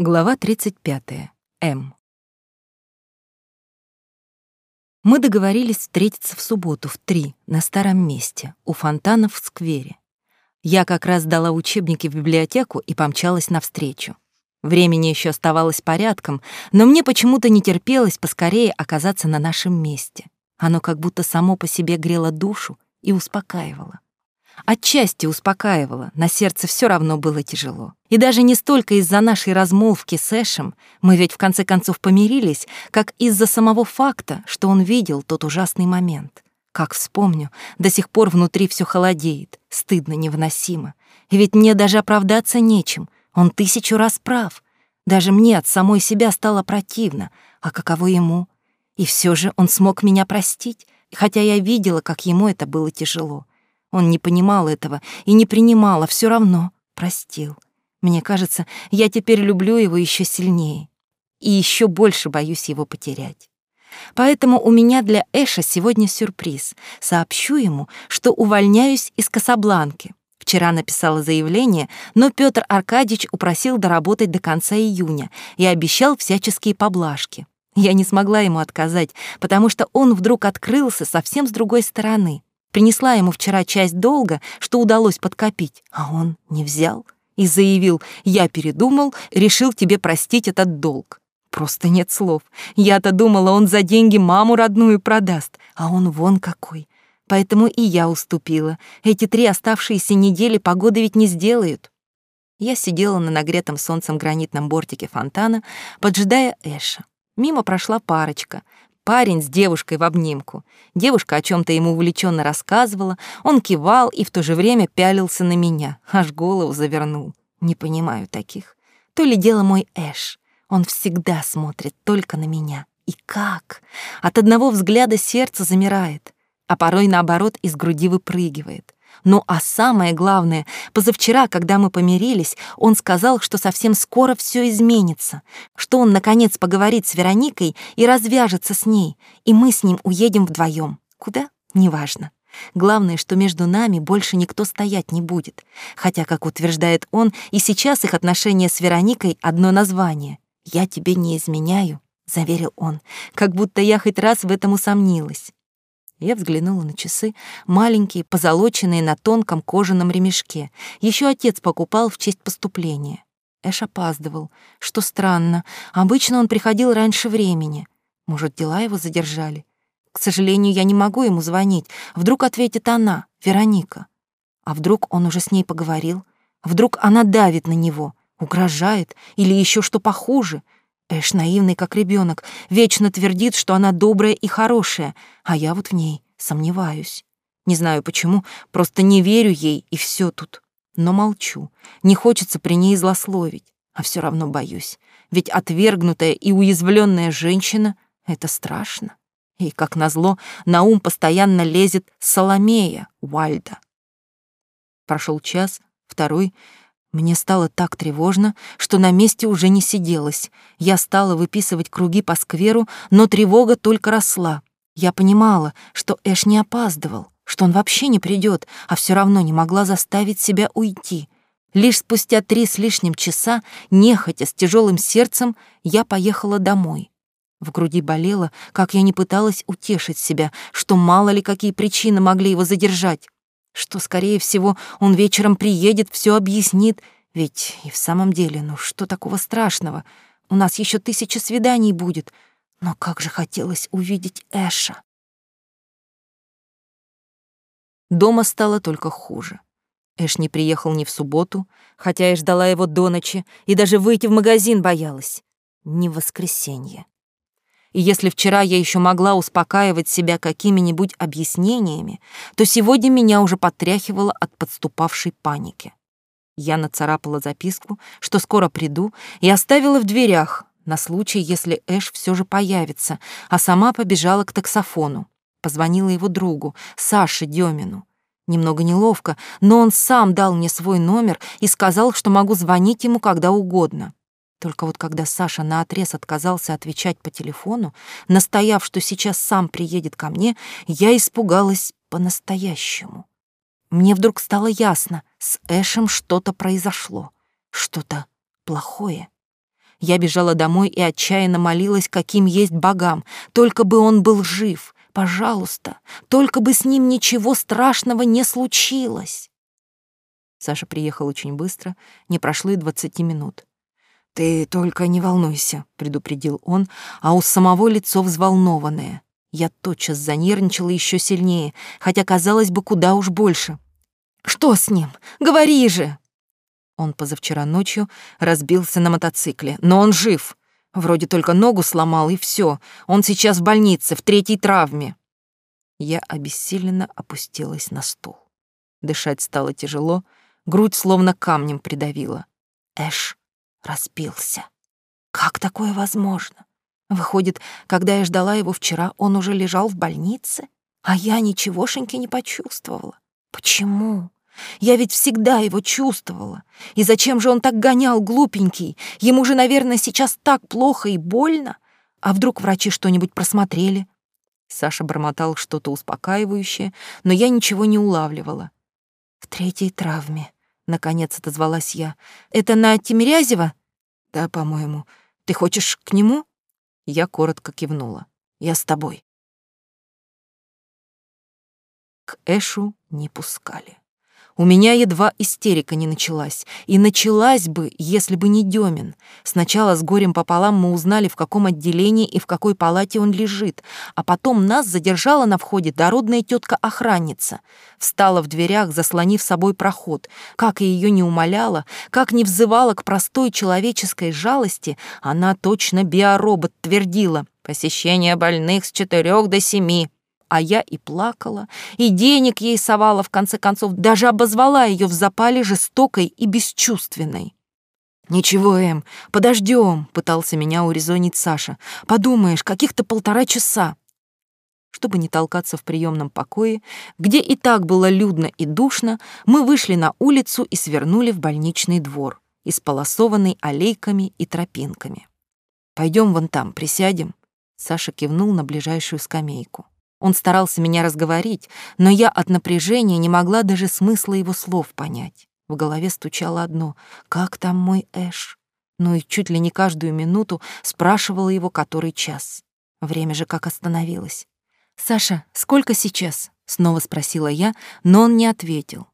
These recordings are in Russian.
Глава 35. М. Мы договорились встретиться в субботу в три на старом месте, у фонтана в сквере. Я как раз дала учебники в библиотеку и помчалась навстречу. Времени еще оставалось порядком, но мне почему-то не терпелось поскорее оказаться на нашем месте. Оно как будто само по себе грело душу и успокаивало. Отчасти успокаивало, на сердце все равно было тяжело. И даже не столько из-за нашей размолвки с Эшем, мы ведь в конце концов помирились, как из-за самого факта, что он видел тот ужасный момент. Как вспомню, до сих пор внутри все холодеет, стыдно невыносимо. Ведь мне даже оправдаться нечем, он тысячу раз прав. Даже мне от самой себя стало противно, а каково ему? И все же он смог меня простить, хотя я видела, как ему это было тяжело. Он не понимал этого и не принимал, а все равно простил. Мне кажется, я теперь люблю его еще сильнее и еще больше боюсь его потерять. Поэтому у меня для Эша сегодня сюрприз. Сообщу ему, что увольняюсь из Касабланки. Вчера написала заявление, но Петр Аркадьевич упросил доработать до конца июня и обещал всяческие поблажки. Я не смогла ему отказать, потому что он вдруг открылся совсем с другой стороны. Принесла ему вчера часть долга, что удалось подкопить, а он не взял и заявил, я передумал, решил тебе простить этот долг. Просто нет слов. Я-то думала, он за деньги маму родную продаст, а он вон какой. Поэтому и я уступила. Эти три оставшиеся недели погоды ведь не сделают. Я сидела на нагретом солнцем гранитном бортике фонтана, поджидая Эша. Мимо прошла парочка. Парень с девушкой в обнимку. Девушка о чем то ему увлеченно рассказывала, он кивал и в то же время пялился на меня, аж голову завернул. Не понимаю таких. То ли дело мой Эш. Он всегда смотрит только на меня. И как? От одного взгляда сердце замирает, а порой наоборот из груди выпрыгивает. Ну а самое главное, позавчера, когда мы помирились, он сказал, что совсем скоро все изменится, что он, наконец, поговорит с Вероникой и развяжется с ней, и мы с ним уедем вдвоем. Куда? Неважно. Главное, что между нами больше никто стоять не будет. Хотя, как утверждает он, и сейчас их отношения с Вероникой одно название. «Я тебе не изменяю», — заверил он, как будто я хоть раз в этом усомнилась. Я взглянула на часы, маленькие, позолоченные на тонком кожаном ремешке. Еще отец покупал в честь поступления. Эш опаздывал, что странно. Обычно он приходил раньше времени. Может, дела его задержали? К сожалению, я не могу ему звонить. Вдруг ответит она, Вероника. А вдруг он уже с ней поговорил? Вдруг она давит на него, угрожает или еще что похуже — Эш наивный, как ребенок, вечно твердит, что она добрая и хорошая, а я вот в ней сомневаюсь. Не знаю почему, просто не верю ей, и все тут. Но молчу. Не хочется при ней злословить, а все равно боюсь. Ведь отвергнутая и уязвленная женщина — это страшно. И, как назло, на ум постоянно лезет Соломея Уальда. Прошел час, второй — мне стало так тревожно, что на месте уже не сиделось. Я стала выписывать круги по скверу, но тревога только росла. Я понимала, что Эш не опаздывал, что он вообще не придет, а все равно не могла заставить себя уйти. Лишь спустя три с лишним часа, нехотя с тяжелым сердцем, я поехала домой. В груди болело, как я не пыталась утешить себя, что мало ли какие причины могли его задержать что, скорее всего, он вечером приедет, все объяснит. Ведь и в самом деле, ну что такого страшного? У нас еще тысяча свиданий будет. Но как же хотелось увидеть Эша. Дома стало только хуже. Эш не приехал ни в субботу, хотя я ждала его до ночи, и даже выйти в магазин боялась. В воскресенье. И если вчера я еще могла успокаивать себя какими-нибудь объяснениями, то сегодня меня уже потряхивало от подступавшей паники. Я нацарапала записку, что скоро приду, и оставила в дверях на случай, если Эш все же появится, а сама побежала к таксофону. Позвонила его другу, Саше Демину. Немного неловко, но он сам дал мне свой номер и сказал, что могу звонить ему когда угодно. Только вот когда Саша наотрез отказался отвечать по телефону, настояв, что сейчас сам приедет ко мне, я испугалась по-настоящему. Мне вдруг стало ясно, с Эшем что-то произошло, что-то плохое. Я бежала домой и отчаянно молилась, каким есть богам, только бы он был жив. Пожалуйста, только бы с ним ничего страшного не случилось. Саша приехал очень быстро, не прошло и двадцати минут. «Ты только не волнуйся», — предупредил он, а у самого лицо взволнованное. Я тотчас занервничала еще сильнее, хотя, казалось бы, куда уж больше. «Что с ним? Говори же!» Он позавчера ночью разбился на мотоцикле, но он жив. Вроде только ногу сломал, и все. Он сейчас в больнице, в третьей травме. Я обессиленно опустилась на стул. Дышать стало тяжело, грудь словно камнем придавила. Эш разбился. Как такое возможно? Выходит, когда я ждала его вчера, он уже лежал в больнице, а я ничегошеньки не почувствовала. Почему? Я ведь всегда его чувствовала. И зачем же он так гонял, глупенький? Ему же, наверное, сейчас так плохо и больно. А вдруг врачи что-нибудь просмотрели? Саша бормотал что-то успокаивающее, но я ничего не улавливала. В третьей травме, наконец отозвалась я. Это на Тимирязева? Да, по-моему. Ты хочешь к нему? Я коротко кивнула. Я с тобой. К Эшу не пускали. У меня едва истерика не началась. И началась бы, если бы не Демин. Сначала с горем пополам мы узнали, в каком отделении и в какой палате он лежит, а потом нас задержала на входе дородная тетка-охранница. Встала в дверях, заслонив собой проход. Как ее не умоляла, как не взывала к простой человеческой жалости, она точно биоробот твердила «Посещение больных с четырех до семи» а я и плакала, и денег ей совала, в конце концов, даже обозвала ее в запале жестокой и бесчувственной. «Ничего, Эм, подождем», — пытался меня урезонить Саша. «Подумаешь, каких-то полтора часа». Чтобы не толкаться в приемном покое, где и так было людно и душно, мы вышли на улицу и свернули в больничный двор, исполосованный аллейками и тропинками. «Пойдем вон там, присядем», — Саша кивнул на ближайшую скамейку. Он старался меня разговорить, но я от напряжения не могла даже смысла его слов понять. В голове стучало одно — «Как там мой Эш?» Ну и чуть ли не каждую минуту спрашивала его, который час. Время же как остановилось. «Саша, сколько сейчас?» — снова спросила я, но он не ответил.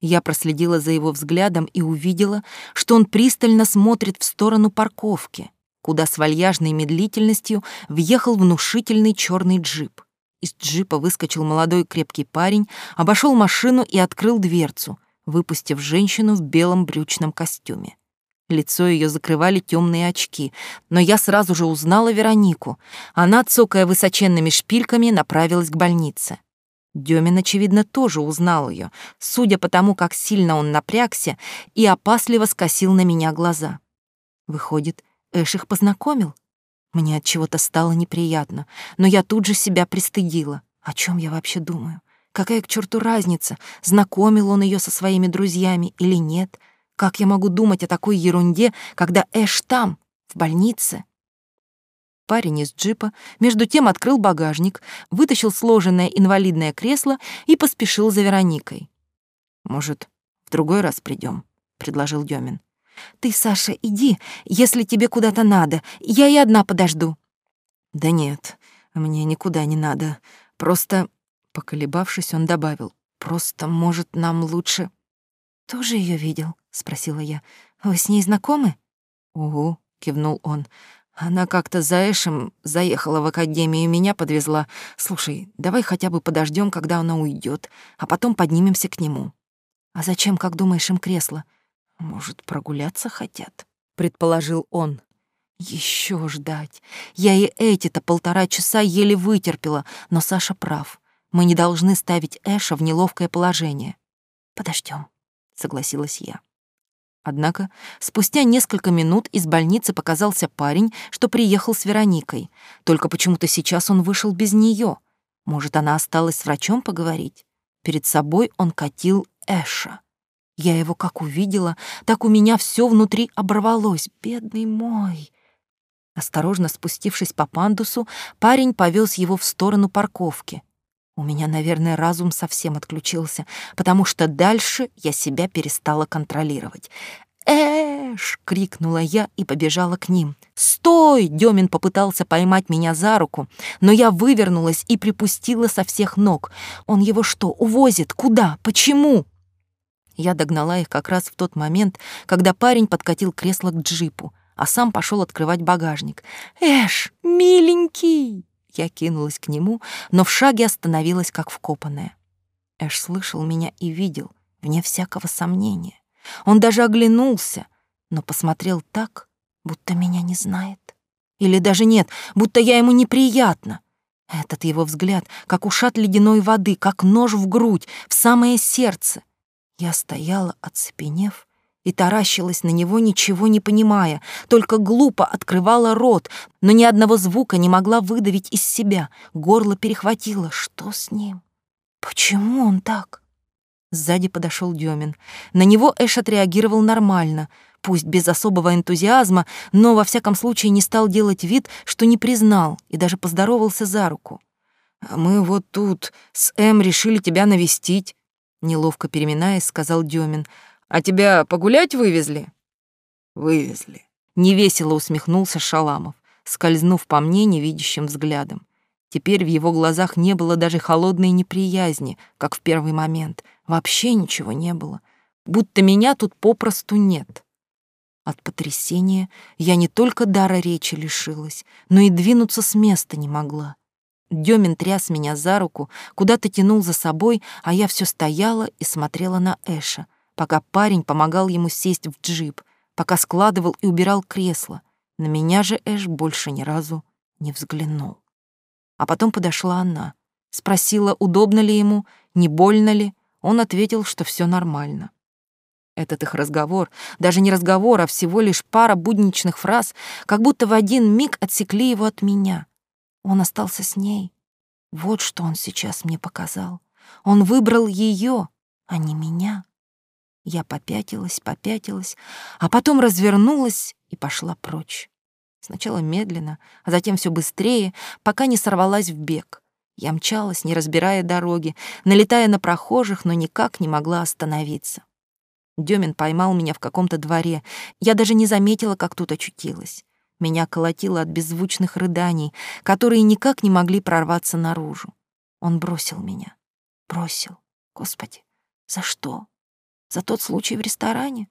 Я проследила за его взглядом и увидела, что он пристально смотрит в сторону парковки, куда с вальяжной медлительностью въехал внушительный черный джип. Из джипа выскочил молодой крепкий парень, обошел машину и открыл дверцу, выпустив женщину в белом брючном костюме. Лицо ее закрывали темные очки, но я сразу же узнала Веронику. Она, цокая высоченными шпильками, направилась к больнице. Демин, очевидно, тоже узнал ее, судя по тому, как сильно он напрягся и опасливо скосил на меня глаза. Выходит, Эш их познакомил? Мне от чего-то стало неприятно, но я тут же себя пристыдила. О чем я вообще думаю? Какая к черту разница, знакомил он ее со своими друзьями или нет? Как я могу думать о такой ерунде, когда Эш там, в больнице? Парень из джипа между тем открыл багажник, вытащил сложенное инвалидное кресло и поспешил за Вероникой. «Может, в другой раз придем, предложил Демин. Ты, Саша, иди, если тебе куда-то надо. Я и одна подожду. Да нет, мне никуда не надо. Просто, поколебавшись, он добавил: "Просто, может, нам лучше". Тоже ее видел? спросила я. Вы с ней знакомы? Угу, кивнул он. Она как-то за Эшем заехала в академию и меня подвезла. Слушай, давай хотя бы подождем, когда она уйдет, а потом поднимемся к нему. А зачем, как думаешь, им кресло? «Может, прогуляться хотят?» — предположил он. Еще ждать. Я и эти-то полтора часа еле вытерпела, но Саша прав. Мы не должны ставить Эша в неловкое положение. Подождем, согласилась я. Однако спустя несколько минут из больницы показался парень, что приехал с Вероникой. Только почему-то сейчас он вышел без нее. Может, она осталась с врачом поговорить? Перед собой он катил Эша. Я его как увидела, так у меня все внутри оборвалось. Бедный мой. Осторожно спустившись по пандусу, парень повез его в сторону парковки. У меня, наверное, разум совсем отключился, потому что дальше я себя перестала контролировать. «Эш!» — крикнула я и побежала к ним. «Стой!» — Демин попытался поймать меня за руку, но я вывернулась и припустила со всех ног. «Он его что, увозит? Куда? Почему?» Я догнала их как раз в тот момент, когда парень подкатил кресло к джипу, а сам пошел открывать багажник. «Эш, миленький!» Я кинулась к нему, но в шаге остановилась, как вкопанная. Эш слышал меня и видел, вне всякого сомнения. Он даже оглянулся, но посмотрел так, будто меня не знает. Или даже нет, будто я ему неприятна. Этот его взгляд, как ушат ледяной воды, как нож в грудь, в самое сердце. Я стояла, оцепенев, и таращилась на него, ничего не понимая, только глупо открывала рот, но ни одного звука не могла выдавить из себя. Горло перехватило. Что с ним? Почему он так? Сзади подошел Демин. На него Эш отреагировал нормально, пусть без особого энтузиазма, но во всяком случае не стал делать вид, что не признал и даже поздоровался за руку. «А «Мы вот тут с Эм решили тебя навестить», — неловко переминаясь, сказал Демин. «А тебя погулять вывезли?» «Вывезли», — невесело усмехнулся Шаламов, скользнув по мне невидящим взглядом. Теперь в его глазах не было даже холодной неприязни, как в первый момент. Вообще ничего не было. Будто меня тут попросту нет. От потрясения я не только дара речи лишилась, но и двинуться с места не могла. Демин тряс меня за руку, куда-то тянул за собой, а я все стояла и смотрела на Эша, пока парень помогал ему сесть в джип, пока складывал и убирал кресло. На меня же Эш больше ни разу не взглянул. А потом подошла она, спросила, удобно ли ему, не больно ли. Он ответил, что все нормально. Этот их разговор, даже не разговор, а всего лишь пара будничных фраз, как будто в один миг отсекли его от меня. Он остался с ней. Вот что он сейчас мне показал. Он выбрал ее, а не меня. Я попятилась, попятилась, а потом развернулась и пошла прочь. Сначала медленно, а затем все быстрее, пока не сорвалась в бег. Я мчалась, не разбирая дороги, налетая на прохожих, но никак не могла остановиться. Демин поймал меня в каком-то дворе. Я даже не заметила, как тут очутилась. Меня колотило от беззвучных рыданий, которые никак не могли прорваться наружу. Он бросил меня. Бросил. Господи, за что? За тот случай в ресторане?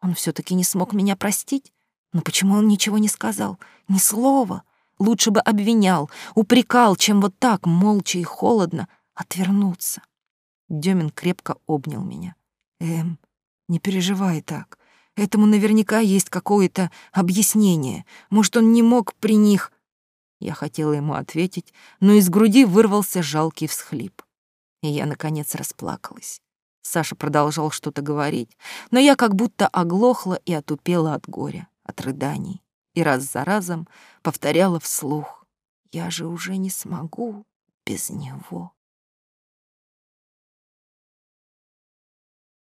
Он все таки не смог меня простить? Но почему он ничего не сказал? Ни слова. Лучше бы обвинял, упрекал, чем вот так, молча и холодно, отвернуться. Демин крепко обнял меня. «Эм, не переживай так. Этому наверняка есть какое-то объяснение. Может, он не мог при них...» Я хотела ему ответить, но из груди вырвался жалкий всхлип. И я, наконец, расплакалась. Саша продолжал что-то говорить, но я как будто оглохла и отупела от горя от рыданий и раз за разом повторяла вслух «Я же уже не смогу без него».